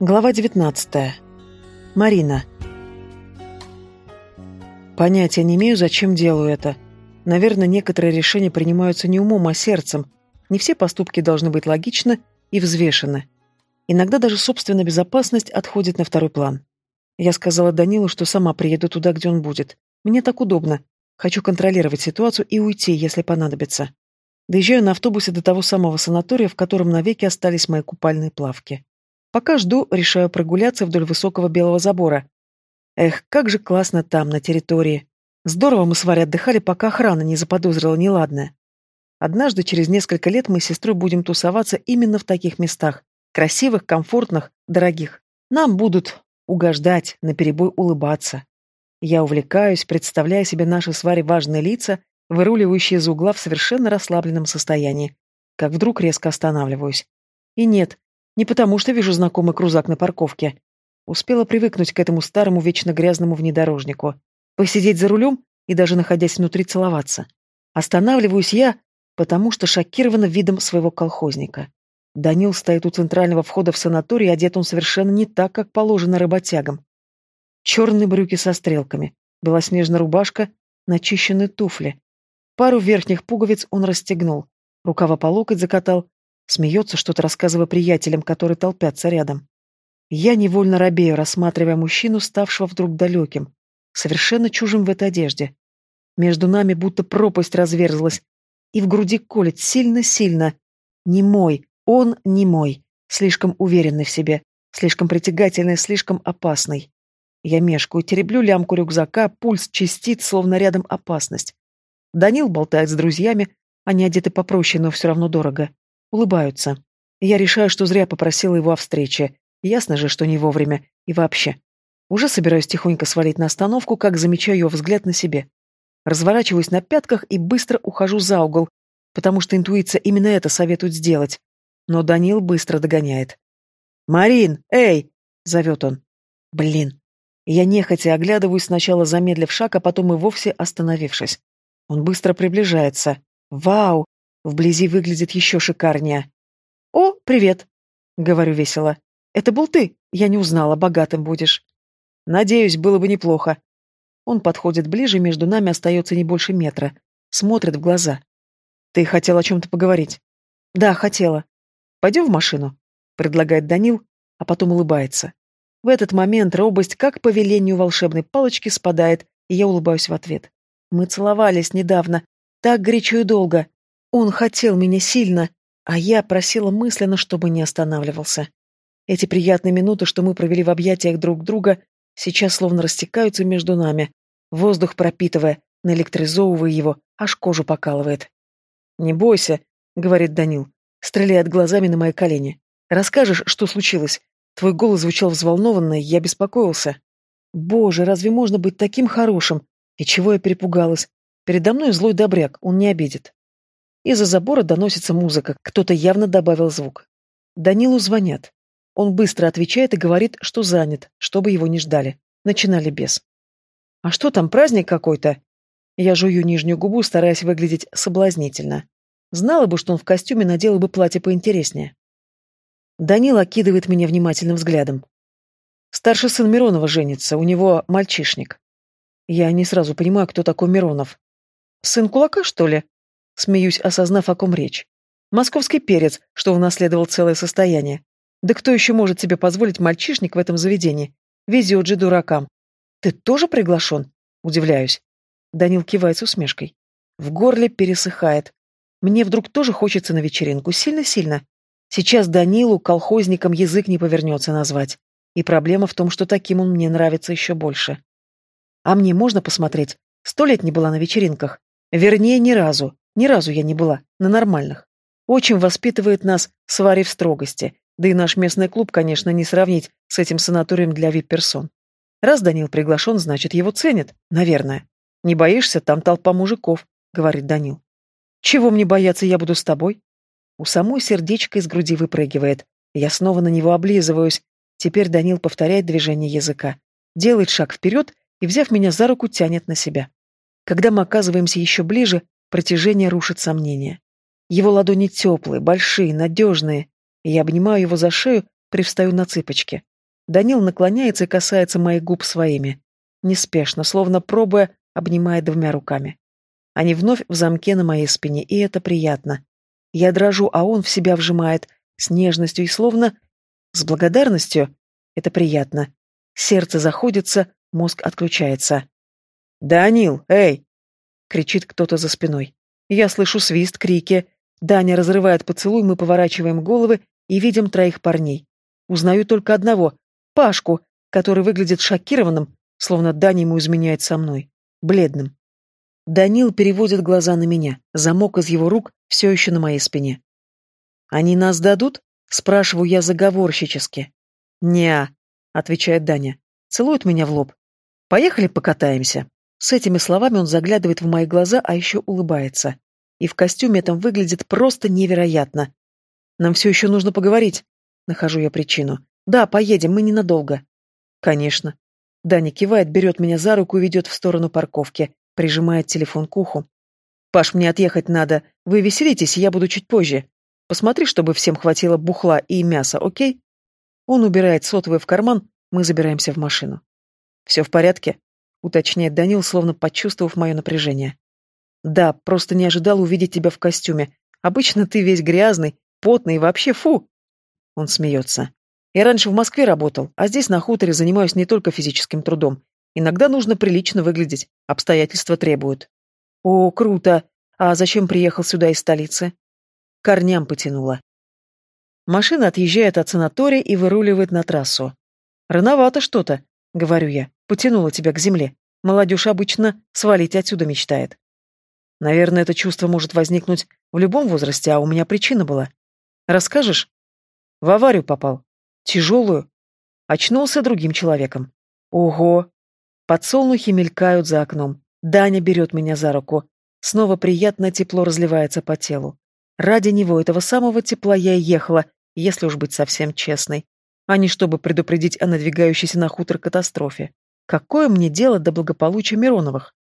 Глава 19. Марина. Понятия не имею, зачем делаю это. Наверное, некоторые решения принимаются не умом, а сердцем. Не все поступки должны быть логичны и взвешены. Иногда даже собственная безопасность отходит на второй план. Я сказала Данилу, что сама приеду туда, где он будет. Мне так удобно. Хочу контролировать ситуацию и уйти, если понадобится. Доезжаю на автобусе до того самого санатория, в котором навеки остались мои купальные плавки. Пока жду, решаю прогуляться вдоль высокого белого забора. Эх, как же классно там, на территории. Здорово мы с Варей отдыхали, пока охрана не заподозрила неладное. Однажды, через несколько лет, мы с сестрой будем тусоваться именно в таких местах. Красивых, комфортных, дорогих. Нам будут угождать, наперебой улыбаться. Я увлекаюсь, представляя себе наши с Варей важные лица, выруливающие из угла в совершенно расслабленном состоянии. Как вдруг резко останавливаюсь. И нет, не потому, что вижу знакомый крузак на парковке. Успела привыкнуть к этому старому, вечно грязному внедорожнику. Посидеть за рулем и даже находясь внутри целоваться. Останавливаюсь я, потому что шокирована видом своего колхозника. Данил стоит у центрального входа в санаторий, одет он совершенно не так, как положено работягам. Черные брюки со стрелками, белоснежная рубашка, начищенные туфли. Пару верхних пуговиц он расстегнул, рукава по локоть закатал, Смеется, что-то рассказывая приятелям, которые толпятся рядом. Я невольно робею, рассматривая мужчину, ставшего вдруг далеким, совершенно чужим в этой одежде. Между нами будто пропасть разверзлась, и в груди колет сильно-сильно. Не мой, он не мой, слишком уверенный в себе, слишком притягательный, слишком опасный. Я мешкаю, тереблю лямку рюкзака, пульс чистит, словно рядом опасность. Данил болтает с друзьями, они одеты попроще, но все равно дорого. Улыбаются. Я решаю, что зря попросила его о встрече. Ясно же, что не вовремя. И вообще. Уже собираюсь тихонько свалить на остановку, как замечаю его взгляд на себе. Разворачиваюсь на пятках и быстро ухожу за угол, потому что интуиция именно это советует сделать. Но Данил быстро догоняет. «Марин, эй!» — зовет он. «Блин!» Я нехотя оглядываюсь, сначала замедлив шаг, а потом и вовсе остановившись. Он быстро приближается. «Вау! Вблизи выглядит еще шикарнее. «О, привет!» — говорю весело. «Это был ты? Я не узнала, богатым будешь». «Надеюсь, было бы неплохо». Он подходит ближе, между нами остается не больше метра. Смотрит в глаза. «Ты хотел о чем-то поговорить?» «Да, хотела». «Пойдем в машину», — предлагает Данил, а потом улыбается. В этот момент робость, как по велению волшебной палочки, спадает, и я улыбаюсь в ответ. Мы целовались недавно, так горячо и долго. Он хотел меня сильно, а я просила мысленно, чтобы не останавливался. Эти приятные минуты, что мы провели в объятиях друг друга, сейчас словно растекаются между нами, воздух пропитывая, наэлектризовывая его, аж кожу покалывает. «Не бойся», — говорит Данил, стреляет глазами на мои колени. «Расскажешь, что случилось?» Твой голос звучал взволнованно, я беспокоился. «Боже, разве можно быть таким хорошим? И чего я перепугалась? Передо мной злой добряк, он не обидит». Из-за забора доносится музыка, кто-то явно добавил звук. Данилу звонят. Он быстро отвечает и говорит, что занят, чтобы его не ждали. Начинали без. «А что там, праздник какой-то?» Я жую нижнюю губу, стараясь выглядеть соблазнительно. Знала бы, что он в костюме надела бы платье поинтереснее. Данил окидывает меня внимательным взглядом. Старший сын Миронова женится, у него мальчишник. Я не сразу понимаю, кто такой Миронов. Сын кулака, что ли? Смеюсь, осознав, о ком речь. Московский перец, что унаследовал целое состояние. Да кто еще может себе позволить мальчишник в этом заведении? Везет же дуракам. Ты тоже приглашен? Удивляюсь. Данил кивает с усмешкой. В горле пересыхает. Мне вдруг тоже хочется на вечеринку. Сильно-сильно. Сейчас Данилу колхозником язык не повернется назвать. И проблема в том, что таким он мне нравится еще больше. А мне можно посмотреть? Сто лет не была на вечеринках. Вернее, ни разу. Ни разу я не была, на нормальных. Очень воспитывает нас свари в строгости, да и наш местный клуб, конечно, не сравнить с этим санаторием для вип-персон. Раз Данил приглашен, значит, его ценят, наверное. Не боишься, там толпа мужиков, говорит Данил. Чего мне бояться, я буду с тобой? У самой сердечко из груди выпрыгивает. Я снова на него облизываюсь. Теперь Данил повторяет движение языка. Делает шаг вперед и, взяв меня за руку, тянет на себя. Когда мы оказываемся еще ближе, Протяжение рушит сомнения. Его ладони теплые, большие, надежные. Я обнимаю его за шею, привстаю на цыпочки. Данил наклоняется и касается моих губ своими. Неспешно, словно пробуя, обнимает двумя руками. Они вновь в замке на моей спине, и это приятно. Я дрожу, а он в себя вжимает, с нежностью и словно... с благодарностью. Это приятно. Сердце заходится, мозг отключается. «Данил, эй!» — кричит кто-то за спиной. Я слышу свист, крики. Даня разрывает поцелуй, мы поворачиваем головы и видим троих парней. Узнаю только одного — Пашку, который выглядит шокированным, словно Даня ему изменяет со мной. Бледным. Данил переводит глаза на меня. Замок из его рук все еще на моей спине. «Они нас дадут?» — спрашиваю я заговорщически. «Не-а», отвечает Даня. Целует меня в лоб. «Поехали покатаемся». С этими словами он заглядывает в мои глаза, а еще улыбается. И в костюме этом выглядит просто невероятно. «Нам все еще нужно поговорить». Нахожу я причину. «Да, поедем, мы ненадолго». «Конечно». Даня кивает, берет меня за руку и ведет в сторону парковки. Прижимает телефон к уху. «Паш, мне отъехать надо. Вы веселитесь, я буду чуть позже. Посмотри, чтобы всем хватило бухла и мяса, окей?» Он убирает сотовый в карман, мы забираемся в машину. «Все в порядке?» — уточняет Данил, словно почувствовав мое напряжение. «Да, просто не ожидал увидеть тебя в костюме. Обычно ты весь грязный, потный и вообще фу!» Он смеется. «Я раньше в Москве работал, а здесь на хуторе занимаюсь не только физическим трудом. Иногда нужно прилично выглядеть, обстоятельства требуют. О, круто! А зачем приехал сюда из столицы? Корням потянуло. Машина отъезжает от санатория и выруливает на трассу. Рановато что-то, говорю я, потянуло тебя к земле. Молодежь обычно свалить отсюда мечтает. Наверное, это чувство может возникнуть в любом возрасте, а у меня причина была. Расскажешь? В аварию попал. Тяжелую. Очнулся другим человеком. Ого, Подсолнухи мелькают за окном. Даня берет меня за руку. Снова приятно тепло разливается по телу. Ради него, этого самого тепла, я и ехала, если уж быть совсем честной. А не чтобы предупредить о надвигающейся на хутор катастрофе. Какое мне дело до благополучия Мироновых?